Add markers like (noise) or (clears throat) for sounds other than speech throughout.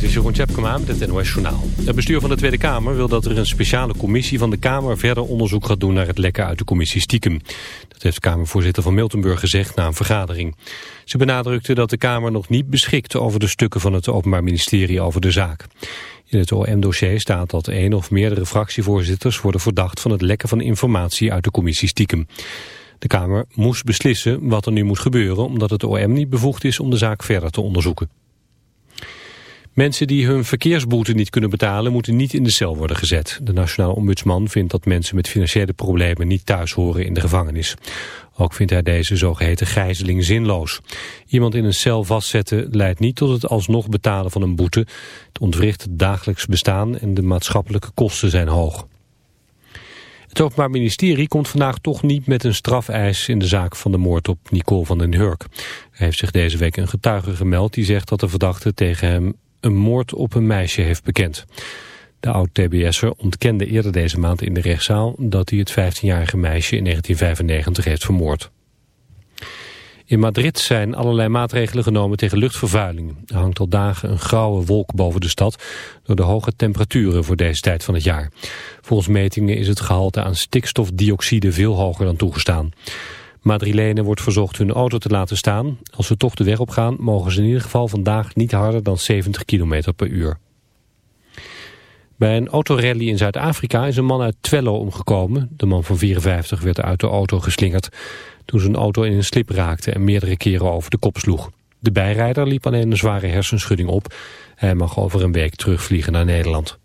dit is Jeroen Tjepkema met het NOS Journaal. Het bestuur van de Tweede Kamer wil dat er een speciale commissie van de Kamer verder onderzoek gaat doen naar het lekken uit de commissie Stiekem. Dat heeft Kamervoorzitter van Miltenburg gezegd na een vergadering. Ze benadrukte dat de Kamer nog niet beschikt over de stukken van het Openbaar Ministerie over de zaak. In het OM-dossier staat dat één of meerdere fractievoorzitters worden verdacht van het lekken van informatie uit de commissie Stiekem. De Kamer moest beslissen wat er nu moet gebeuren omdat het OM niet bevoegd is om de zaak verder te onderzoeken. Mensen die hun verkeersboete niet kunnen betalen moeten niet in de cel worden gezet. De Nationaal Ombudsman vindt dat mensen met financiële problemen niet thuis horen in de gevangenis. Ook vindt hij deze zogeheten gijzeling zinloos. Iemand in een cel vastzetten leidt niet tot het alsnog betalen van een boete. Het ontwricht het dagelijks bestaan en de maatschappelijke kosten zijn hoog. Het Openbaar Ministerie komt vandaag toch niet met een strafeis in de zaak van de moord op Nicole van den Hurk. Hij heeft zich deze week een getuige gemeld die zegt dat de verdachte tegen hem een moord op een meisje heeft bekend. De oud-TBS'er ontkende eerder deze maand in de rechtszaal dat hij het 15-jarige meisje in 1995 heeft vermoord. In Madrid zijn allerlei maatregelen genomen tegen luchtvervuiling. Er hangt al dagen een grauwe wolk boven de stad door de hoge temperaturen voor deze tijd van het jaar. Volgens metingen is het gehalte aan stikstofdioxide veel hoger dan toegestaan. Madrilenen wordt verzocht hun auto te laten staan. Als ze toch de weg op gaan, mogen ze in ieder geval vandaag niet harder dan 70 km per uur. Bij een autorally in Zuid-Afrika is een man uit Twello omgekomen. De man van 54 werd uit de auto geslingerd toen zijn auto in een slip raakte en meerdere keren over de kop sloeg. De bijrijder liep alleen een zware hersenschudding op. Hij mag over een week terugvliegen naar Nederland.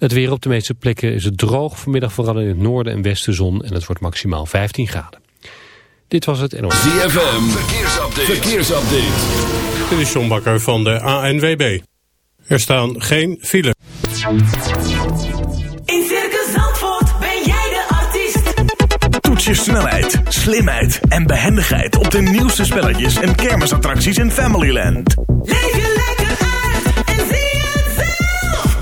Het weer op de meeste plekken is het droog. Vanmiddag vooral in het noorden en westen zon en het wordt maximaal 15 graden. Dit was het NOS. ZFM, verkeersupdate. verkeersupdate. Dit is John Bakker van de ANWB. Er staan geen files. In Circus Zandvoort ben jij de artiest. Toets je snelheid, slimheid en behendigheid op de nieuwste spelletjes en kermisattracties in Familyland. Leef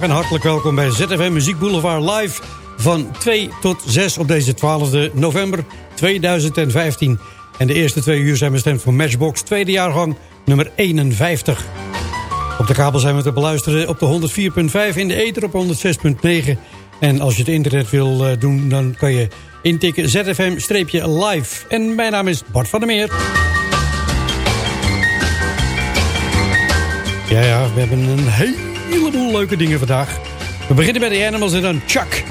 En hartelijk welkom bij ZFM Muziek Boulevard live van 2 tot 6 op deze 12 november 2015. En de eerste twee uur zijn bestemd voor Matchbox, tweede jaargang nummer 51. Op de kabel zijn we te beluisteren op de 104.5, in de ether op 106.9. En als je het internet wil eh, doen, dan kan je intikken ZFM-live. En mijn naam is Bart van der Meer. Ja, ja, we hebben een heleboel leuke dingen vandaag. We beginnen bij de Animals en dan Chuck.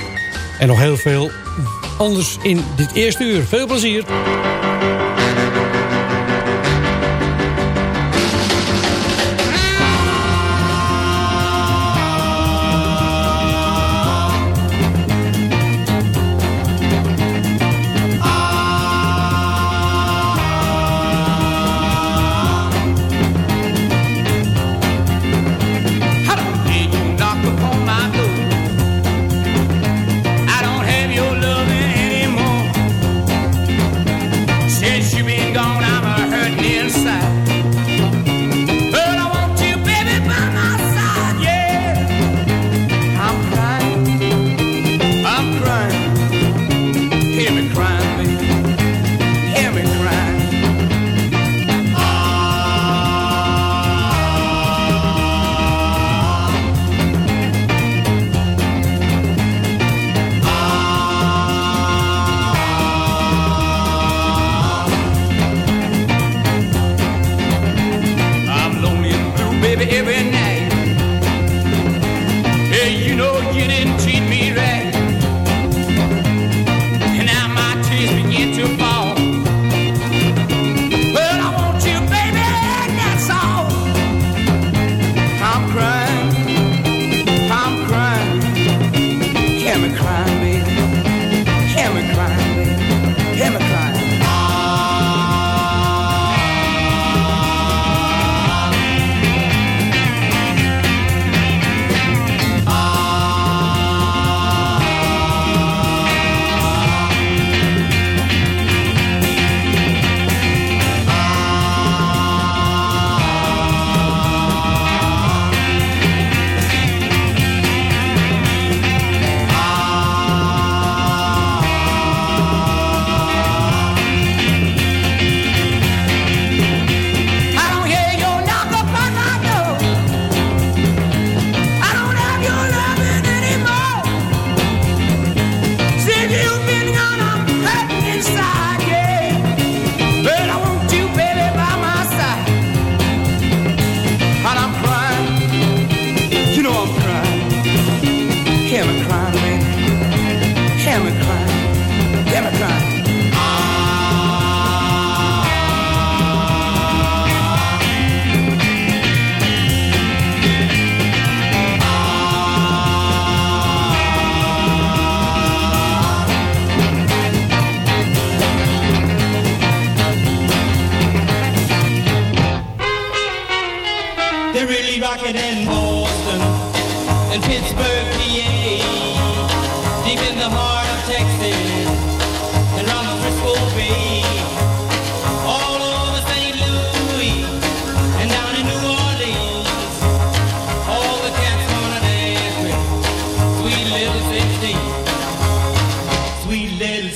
En nog heel veel anders in dit eerste uur. Veel plezier.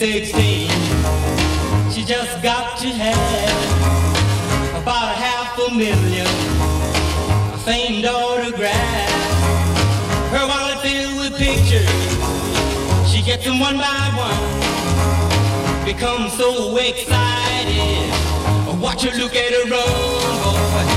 16. She just got to have about a half a million famed autograph. Her wallet filled with pictures. She gets them one by one. Becomes so excited. Watch her look at her run, boy.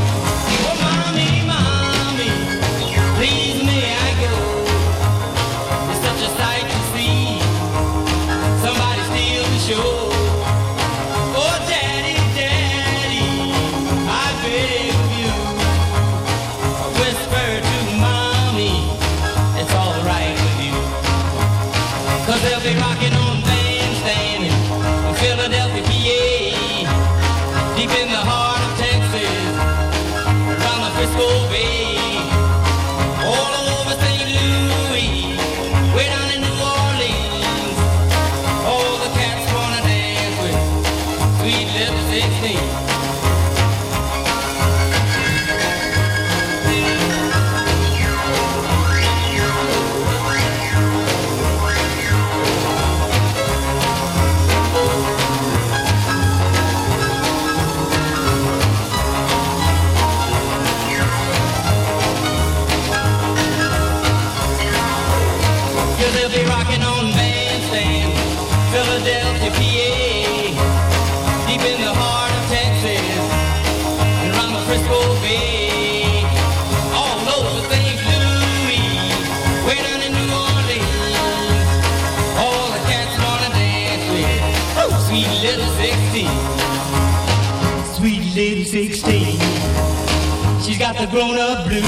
Got the grown-up blues,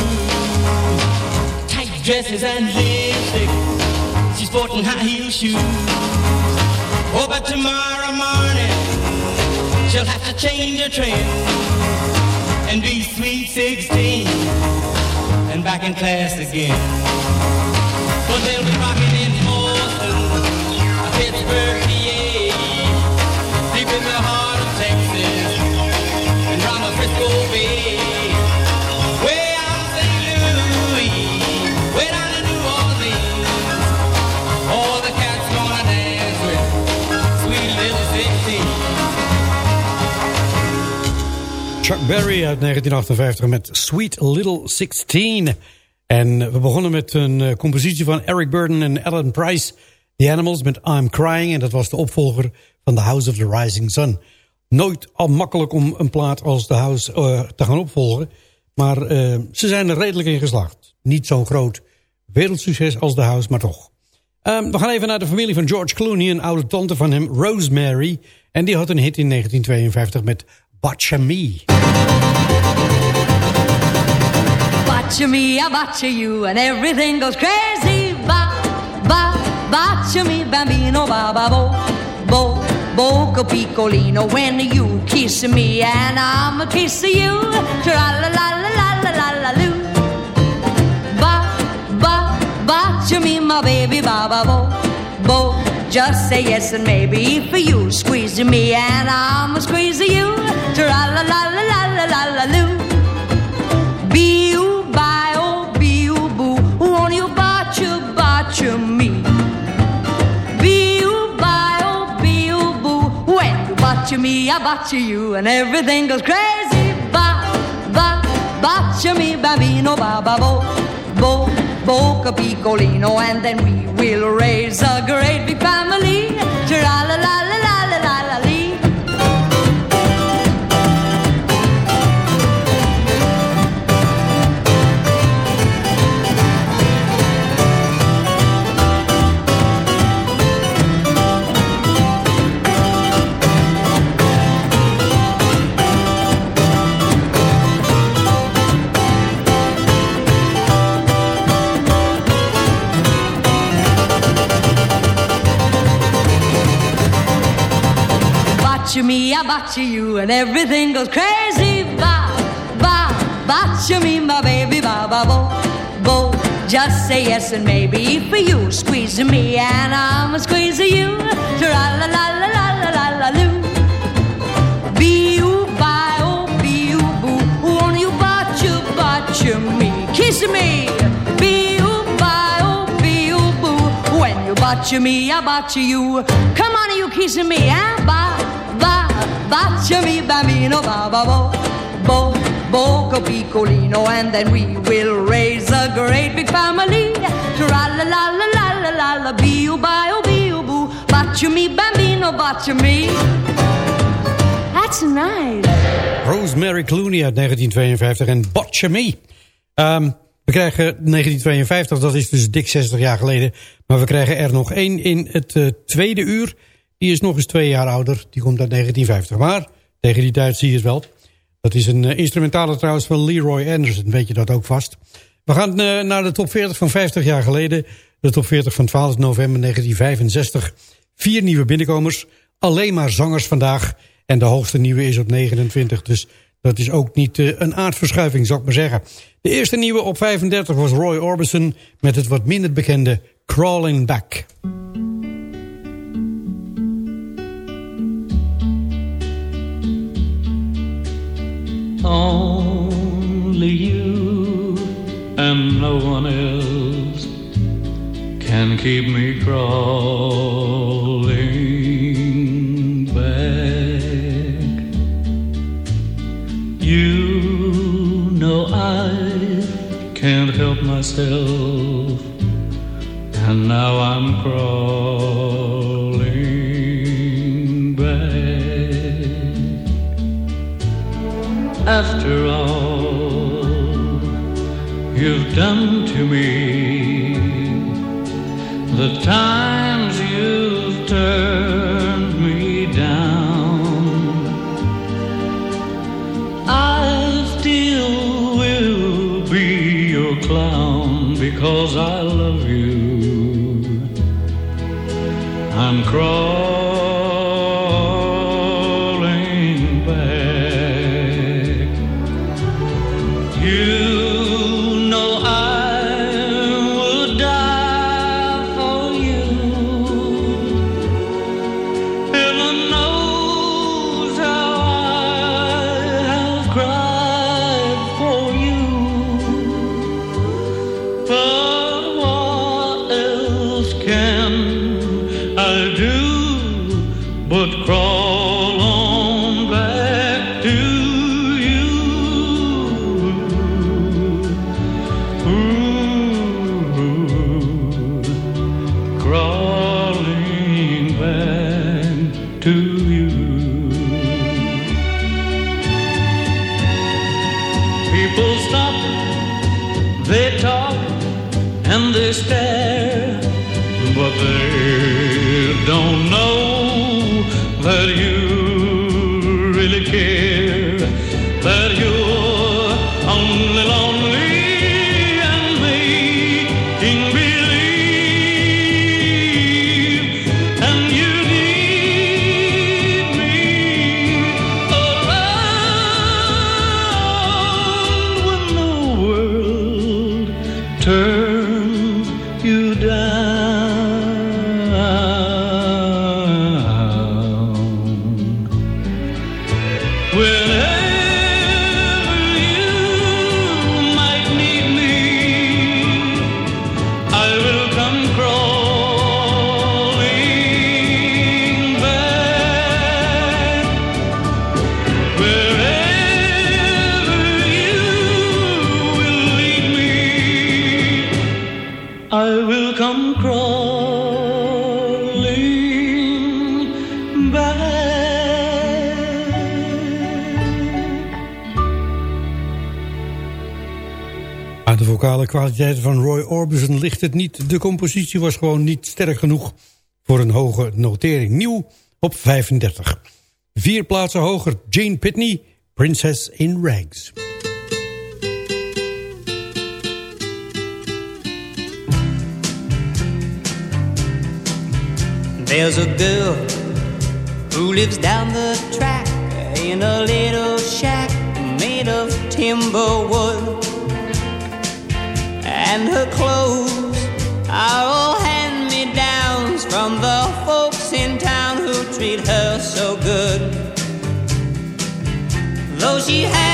tight dresses and lipstick. She's sporting high heel shoes. Oh, but tomorrow morning she'll have to change her trim and be sweet 16 and back in class again. But they'll be rocking in Boston, Pittsburgh, Chuck Berry uit 1958 met Sweet Little 16. En we begonnen met een eh, compositie van Eric Burden en Alan Price. The Animals met I'm Crying. En dat was de opvolger van The House of the Rising Sun. Nooit al makkelijk om een plaat als The House eh, te gaan opvolgen. Maar eh, ze zijn er redelijk in geslaagd. Niet zo'n groot wereldsucces als The House, maar toch. Ehm, we gaan even naar de familie van George Clooney. Een oude tante van hem, Rosemary. En die had een hit in 1952 met Botcha Me. Botcha me, I botcha you, and everything goes crazy. Ba, ba, botcha me, bambino, ba, ba, bo, bo, boco piccolino. When you kiss me, and I'm a kiss you. Tra la la la la la la la loo. Ba, ba, botcha me, my baby, ba, ba, bo, bo. Just say yes and maybe for you. Squeeze me, and I'm a squeeze you. Tra la la la la la la la loo. Be-oo, bye-oh, be-oo, boo. Won't you botcha, botcha me? Be-oo, bye-oh, be-oo, boo. When you botcha me, I botcha you, and everything goes crazy. Ba, ba, botcha me, bambino, ba, ba, bo, bo, boca piccolino, and then we We'll raise a great big family. Tra la la la. Botcha me, I botcha you, and everything goes crazy. Ba, ba, botcha me, my baby, ba, ba, bo, bo, Just say yes and maybe for you. Squeeze me and I'm squeezing you. Tra la la la la la la la loo. Be you bye oh be you boo. Won't you you botch me? Kiss me. You botch me, I botch you. Come on, you kissing me, eh? Ba ba botch me, bambino, ba ba bo bo boco piccolino, and then we will raise a great big family. Tra la la la la la la la, oh be you boo. Botch me, bambino, botch me. That's nice. Rosemary Clooney uit 1952 en Botcha Me. Ehm, we krijgen 1952, dat is dus dik 60 jaar geleden. Maar we krijgen er nog één in het eh, tweede uur. Die is nog eens twee jaar ouder. Die komt uit 1950. Maar tegen die tijd zie je het wel. Dat is een eh, instrumentale trouwens van Leroy Anderson. Weet je dat ook vast. We gaan eh, naar de top 40 van 50 jaar geleden. De top 40 van 12 november 1965. Vier nieuwe binnenkomers. Alleen maar zangers vandaag. En de hoogste nieuwe is op 29. Dus dat is ook niet eh, een aardverschuiving, zou ik maar zeggen. De eerste nieuwe op 35 was Roy Orbison... met het wat minder bekende Crawling Back. Only you and no one else can keep me crawling myself, and now I'm crawling back. After all you've done to me, the times you've turned because I love you. I'm crawling but crawl on back to you? Ooh, crawling back to you. People stop, they talk, and they stare, but they don't know you. Vocale kwaliteiten van Roy Orbison ligt het niet. De compositie was gewoon niet sterk genoeg voor een hoge notering. Nieuw op 35. Vier plaatsen hoger, Jane Pitney, Princess in Rags. There's a girl who lives down the track in a little shack made of timber wood. And her clothes are all hand me downs from the folks in town who treat her so good. Though she hasn't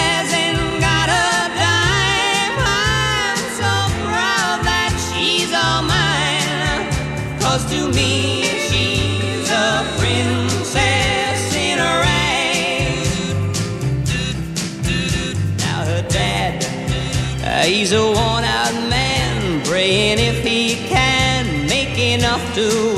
do.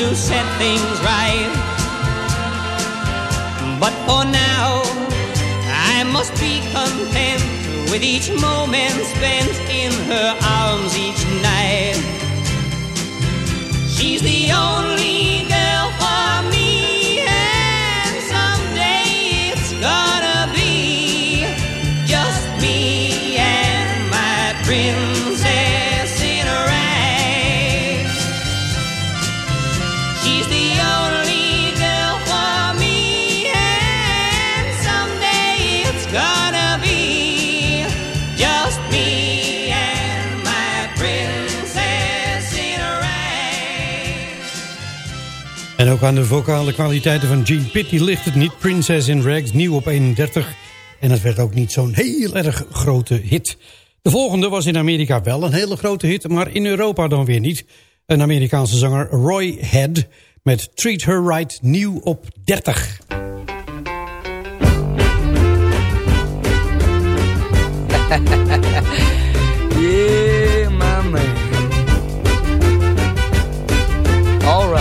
To set things right. But for now, I must be content with each moment spent in her arms ook aan de vocale kwaliteiten van Gene Pitney ligt het niet. Princess in Rags, nieuw op 31. En het werd ook niet zo'n heel erg grote hit. De volgende was in Amerika wel een hele grote hit, maar in Europa dan weer niet. Een Amerikaanse zanger Roy Head met Treat Her Right, nieuw op 30. (laughs) Yeah, my man. All.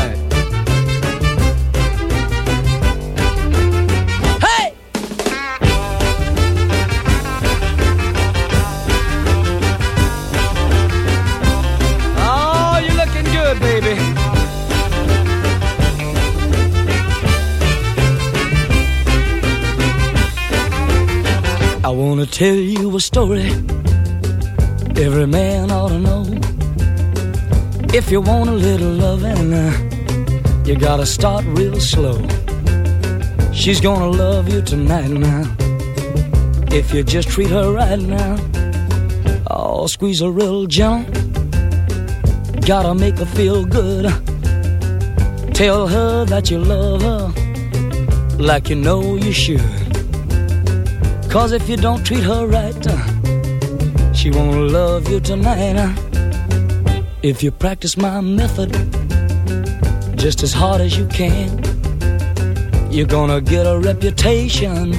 I wanna tell you a story every man ought to know. If you want a little loving, uh, you gotta start real slow. She's gonna love you tonight now. If you just treat her right now, oh, squeeze her real gentle. Gotta make her feel good. Tell her that you love her like you know you should. Cause if you don't treat her right, uh, she won't love you tonight. uh. If you practice my method just as hard as you can, you're gonna get a reputation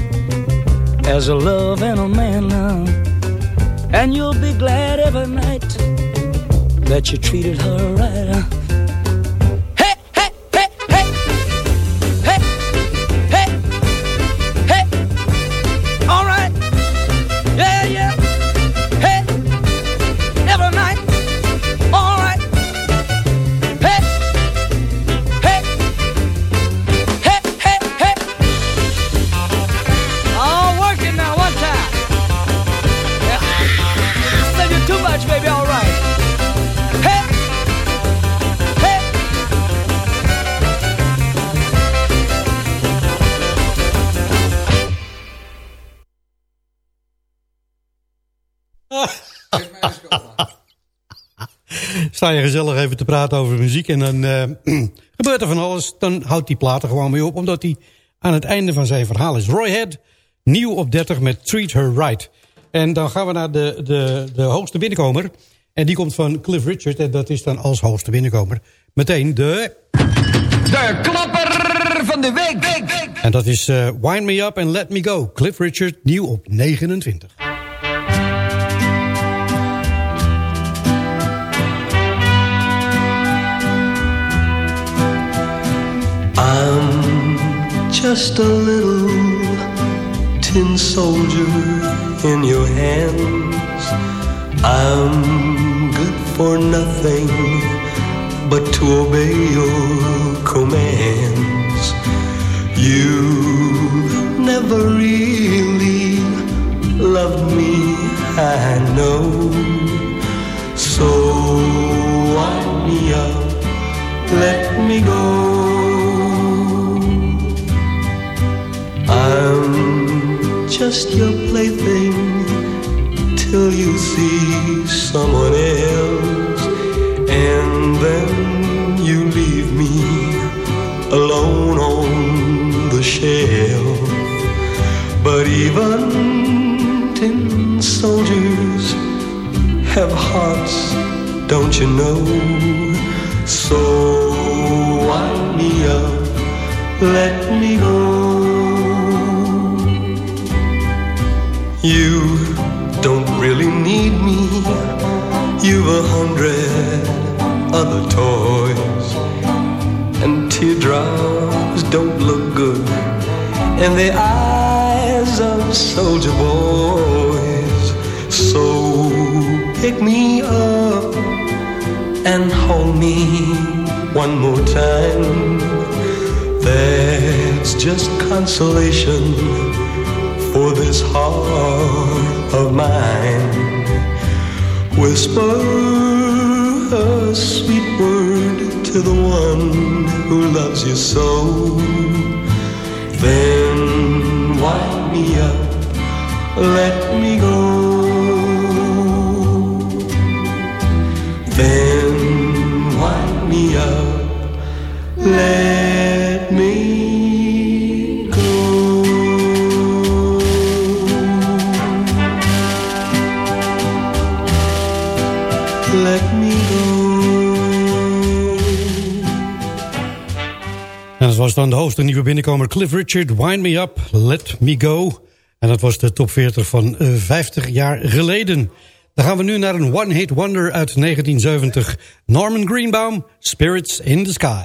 as a love and a man. uh. And you'll be glad every night that you treated her right. Sta je gezellig even te praten over muziek en dan eh, (clears throat) gebeurt er van alles. Dan houdt die plaat er gewoon mee op, omdat hij aan het einde van zijn verhaal is. Roy Head, nieuw op 30 met Treat Her Right. En dan gaan we naar de, de, de hoogste binnenkomer. En die komt van Cliff Richard en dat is dan als hoogste binnenkomer meteen de... De klapper van de week. En dat is uh, Wind Me Up and Let Me Go. Cliff Richard, nieuw op 29. I'm just a little tin soldier in your hands. I'm good for nothing but to obey your commands. You never really loved me, I know. So wind me up, let me go. Just your plaything till you see someone else, and then you leave me alone on the shelf. But even tin soldiers have hearts, don't you know? So wind me up, let me go. A hundred other toys, and teardrops don't look good in the eyes of soldier boys. So pick me up and hold me one more time. That's just consolation for this heart of mine. Whisper a sweet word to the one who loves you so. Then wind me up, let me go. Was dan de hoogste nieuwe binnenkomer Cliff Richard, Wind Me Up, Let Me Go. En dat was de top 40 van uh, 50 jaar geleden. Dan gaan we nu naar een one-hit wonder uit 1970. Norman Greenbaum, Spirits in the Sky.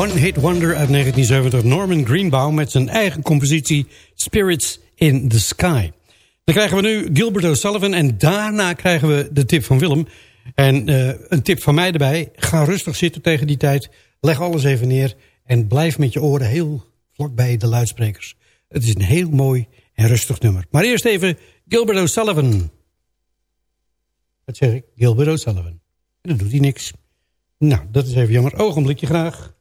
Een one-hit wonder uit 1970, Norman Greenbaum... met zijn eigen compositie Spirits in the Sky. Dan krijgen we nu Gilbert O'Sullivan en daarna krijgen we de tip van Willem. En uh, een tip van mij erbij, ga rustig zitten tegen die tijd... leg alles even neer en blijf met je oren heel vlak bij de luidsprekers. Het is een heel mooi en rustig nummer. Maar eerst even Gilbert O'Sullivan. Wat zeg ik? Gilbert O'Sullivan. En dan doet hij niks. Nou, dat is even jammer. Ogenblikje graag.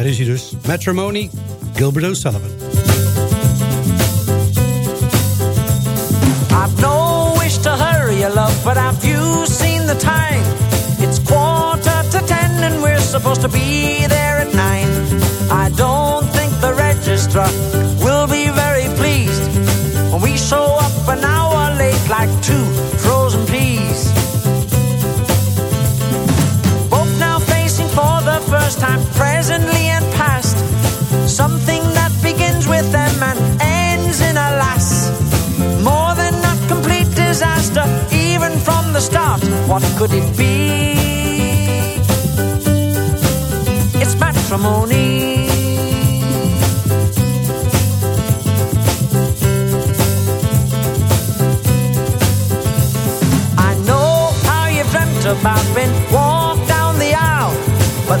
Daar is hij dus. Matrimony, Gilbert O'Sullivan. I've no wish to hurry you, love, but have you seen the time? It's quarter to ten and we're supposed to be there at nine. I don't think the registrar will be very pleased when we show up an hour late like two frozen peas. Both now facing for the first time, something that begins with them and ends in a lass. More than a complete disaster, even from the start. What could it be? It's matrimony. I know how you've dreamt about being walked down the aisle, but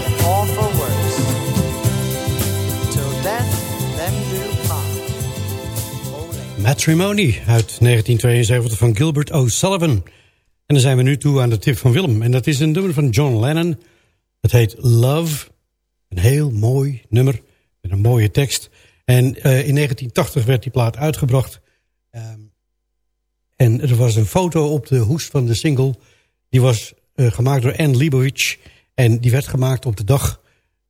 part. Matrimony uit 1972 van Gilbert O'Sullivan. En dan zijn we nu toe aan de tip van Willem. En dat is een nummer van John Lennon. Het heet Love. Een heel mooi nummer met een mooie tekst. En eh, in 1980 werd die plaat uitgebracht. Ehm, en er was een foto op de hoes van de single. Die was eh, gemaakt door Anne Leibovitz. En die werd gemaakt op de dag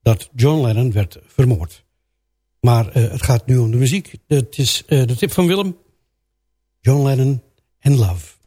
dat John Lennon werd vermoord. Maar eh, het gaat nu om de muziek. Het is eh, de tip van Willem. John Lennon en Love.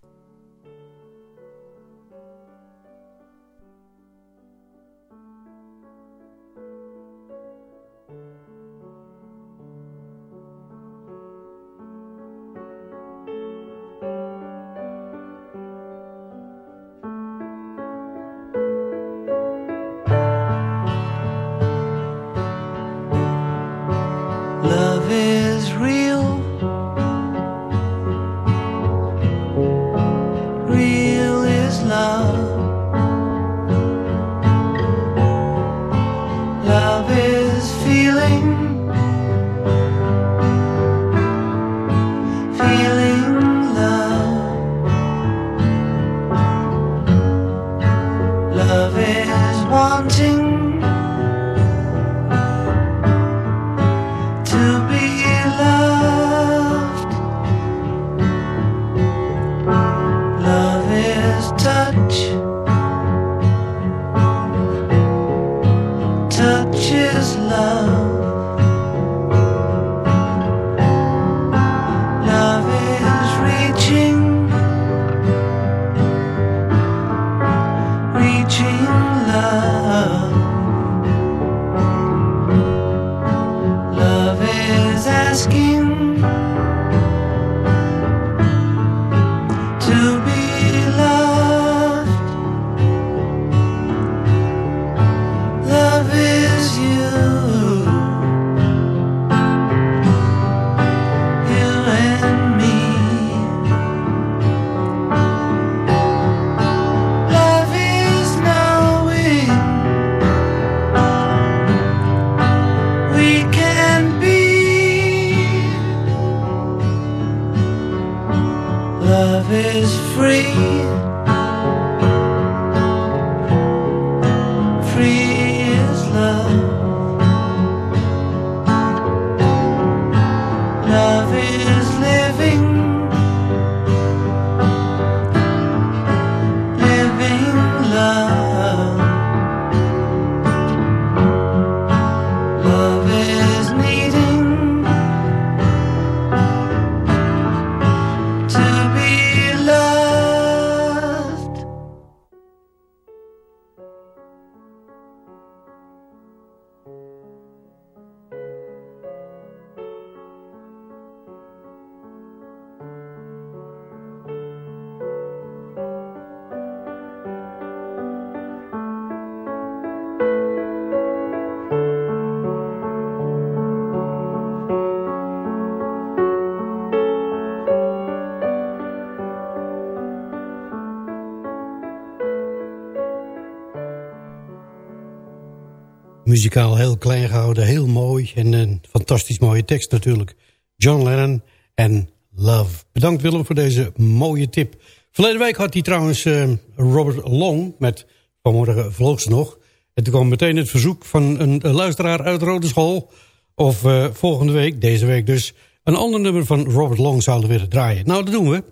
Muzikaal heel klein gehouden, heel mooi. En een fantastisch mooie tekst natuurlijk. John Lennon en Love. Bedankt Willem voor deze mooie tip. Verleden week had hij trouwens eh, Robert Long met Vanmorgen vloog nog. En toen kwam meteen het verzoek van een luisteraar uit Rode School... of eh, volgende week, deze week dus... een ander nummer van Robert Long zouden willen draaien. Nou, dat doen we.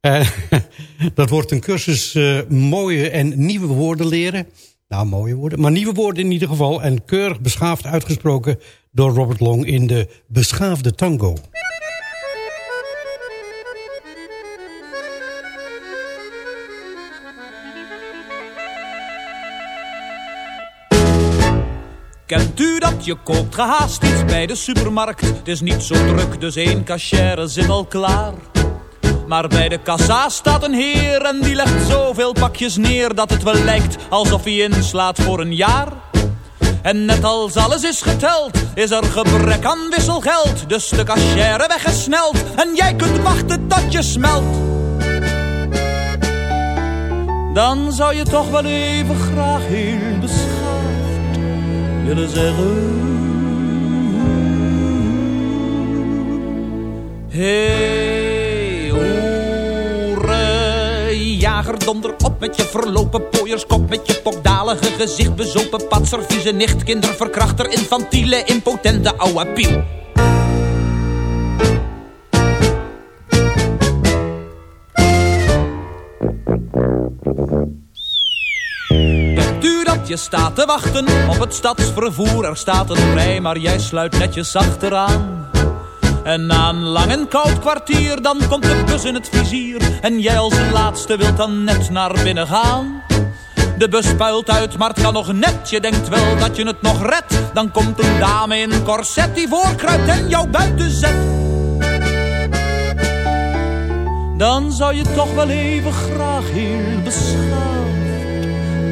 Eh, (laughs) dat wordt een cursus eh, mooie en nieuwe woorden leren. Nou, mooie woorden, maar nieuwe woorden in ieder geval. En keurig beschaafd uitgesproken door Robert Long in de Beschaafde Tango. Kent u dat je koopt gehaast iets bij de supermarkt? Het is niet zo druk, dus één cachère zit al klaar. Maar bij de kassa staat een heer en die legt zoveel pakjes neer dat het wel lijkt alsof hij inslaat voor een jaar. En net als alles is geteld, is er gebrek aan wisselgeld. Dus de cachère weggesneld en jij kunt wachten tot je smelt. Dan zou je toch wel even graag heel beschaafd willen zeggen. Donder op met je verlopen pooierskop, met je pokdalige gezicht, bezopen patser, vieze nicht, kinderverkrachter, infantiele, impotente ouwe piel. Je staat te wachten op het stadsvervoer? Er staat een rij, maar jij sluit netjes achteraan. En na een lang en koud kwartier, dan komt de bus in het vizier. En jij als laatste wilt dan net naar binnen gaan. De bus puilt uit, maar het kan nog net. Je denkt wel dat je het nog redt. Dan komt een dame in een corset die voorkruipt en jou buiten zet. Dan zou je toch wel even graag heel beschaafd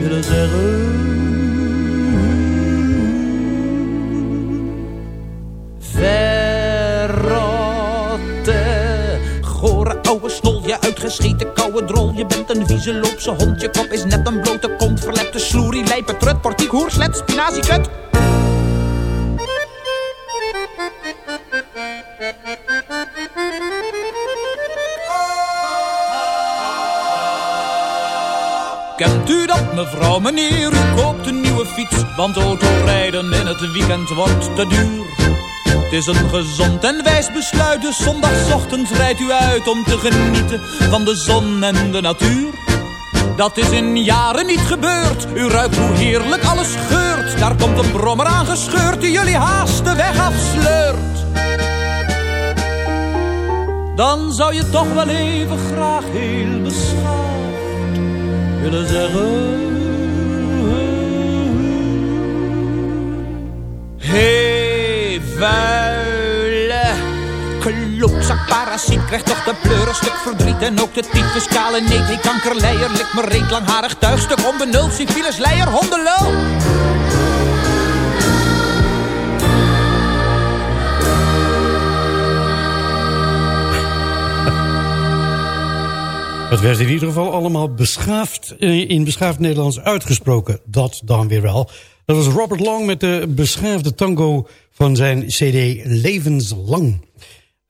willen zeggen. Verrotte, gore ouwe snol, je uitgescheten koude drol. Je bent een vieze loopse hond, je kop is net een blote kont. Verlepte sloerie, lijpe trut, portiek, hoer, slet, spinazie, kut. Kent u dat mevrouw, meneer, u koopt een nieuwe fiets Want autorijden in het weekend wordt te duur Het is een gezond en wijs besluit Dus zondagochtend rijdt u uit om te genieten Van de zon en de natuur dat is in jaren niet gebeurd. U ruikt hoe heerlijk alles geurt. Daar komt een brommer aangescheurd die jullie haast de weg afsleurt. Dan zou je toch wel even graag heel beschaafd willen zeggen. Klootzak parasiet krijgt toch de pleur een stuk verdriet En ook de tyfus, kale neet, die kankerleier Ligt me reet langharig thuisstuk onbenuld Syphilis, leier, hondenlul Het werd in ieder geval allemaal beschaafd, eh, in beschaafd Nederlands uitgesproken. Dat dan weer wel. Dat was Robert Long met de beschaafde tango van zijn cd Levenslang.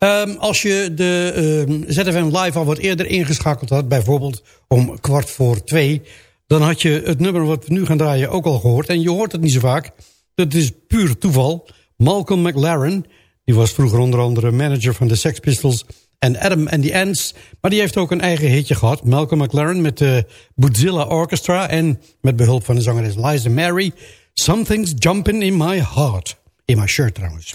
Ehm, als je de ehm, ZFM Live al wat eerder ingeschakeld had... bijvoorbeeld om kwart voor twee... dan had je het nummer wat we nu gaan draaien ook al gehoord. En je hoort het niet zo vaak. Dat is puur toeval. Malcolm McLaren, die was vroeger onder andere manager van de Sex Pistols... en Adam and the Ants. Maar die heeft ook een eigen hitje gehad. Malcolm McLaren met de Bootzilla Orchestra... en met behulp van de zangeres Liza Mary... Something's Jumping in My Heart. In mijn shirt trouwens.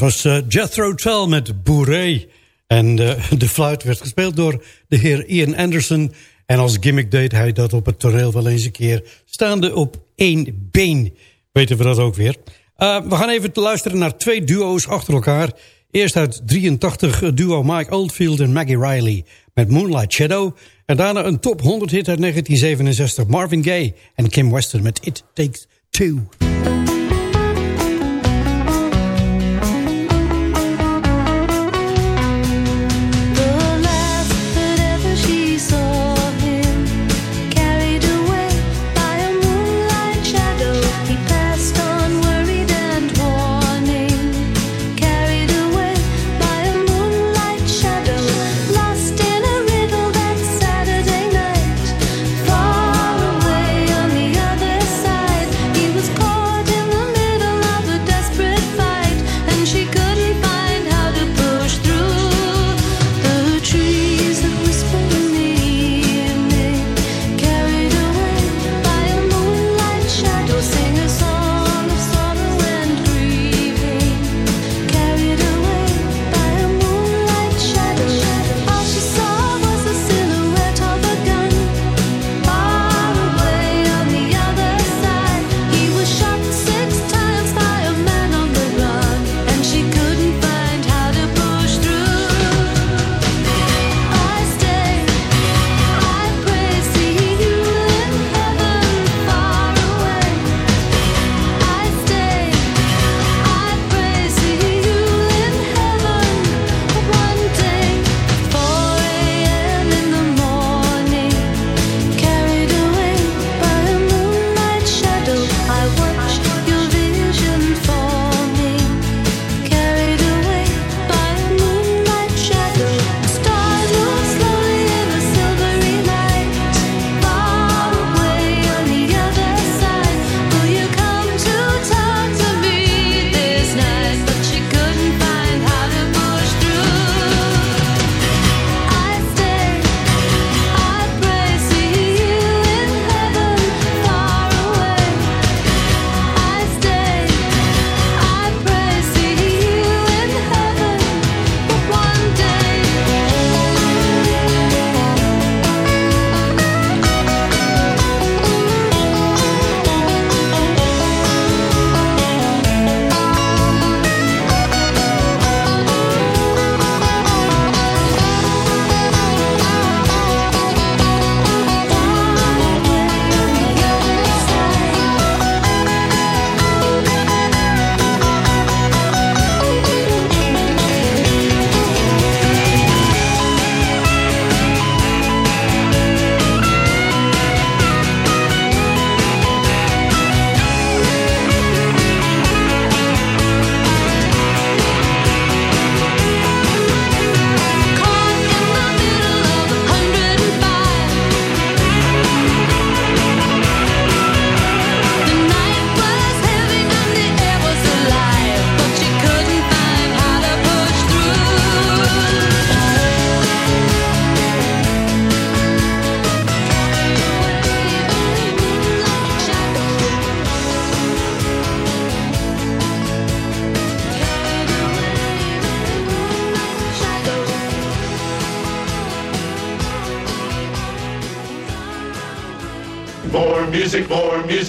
was eh, Jethro Tull met Boeré. En eh, (laughs) de fluit werd gespeeld door de heer Ian Anderson. En als gimmick deed hij dat op het toneel wel eens een keer. Staande op één been, weten we dat ook weer. Eh, we gaan even luisteren naar twee duo's achter elkaar. Eerst uit 83 duo Mike Oldfield en Maggie Riley met Moonlight Shadow. En daarna een top 100 hit uit 1967 Marvin Gaye en Kim Weston met It Takes Two.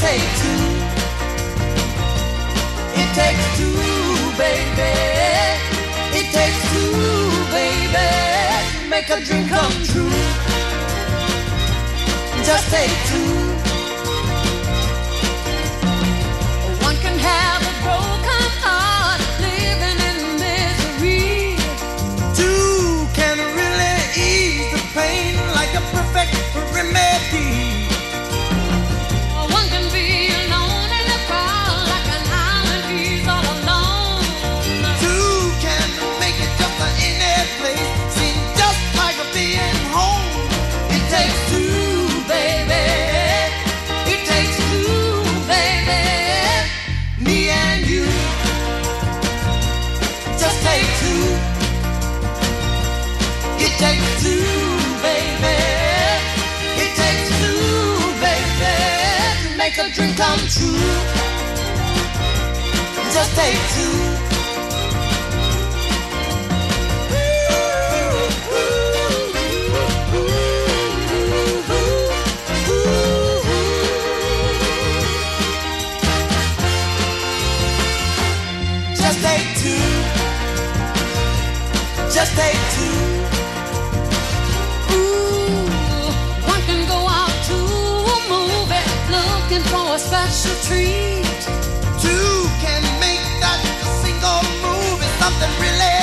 takes two. It takes two, baby. It takes two, baby. Make a dream come true. Just take two. Dream come true. Just take two. Just take two. Just take two. Really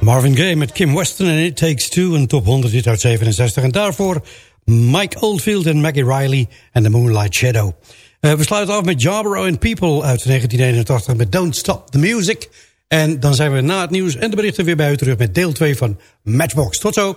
Marvin Gaye met Kim Weston en It Takes Two, een top 100 hit uit 67. En daarvoor Mike Oldfield en Maggie Riley en The Moonlight Shadow. Eh, we sluiten af met Jarborough and People uit 1981 met Don't Stop the Music. En dan zijn we na het nieuws en de berichten weer bij u terug met deel 2 van Matchbox. Tot zo!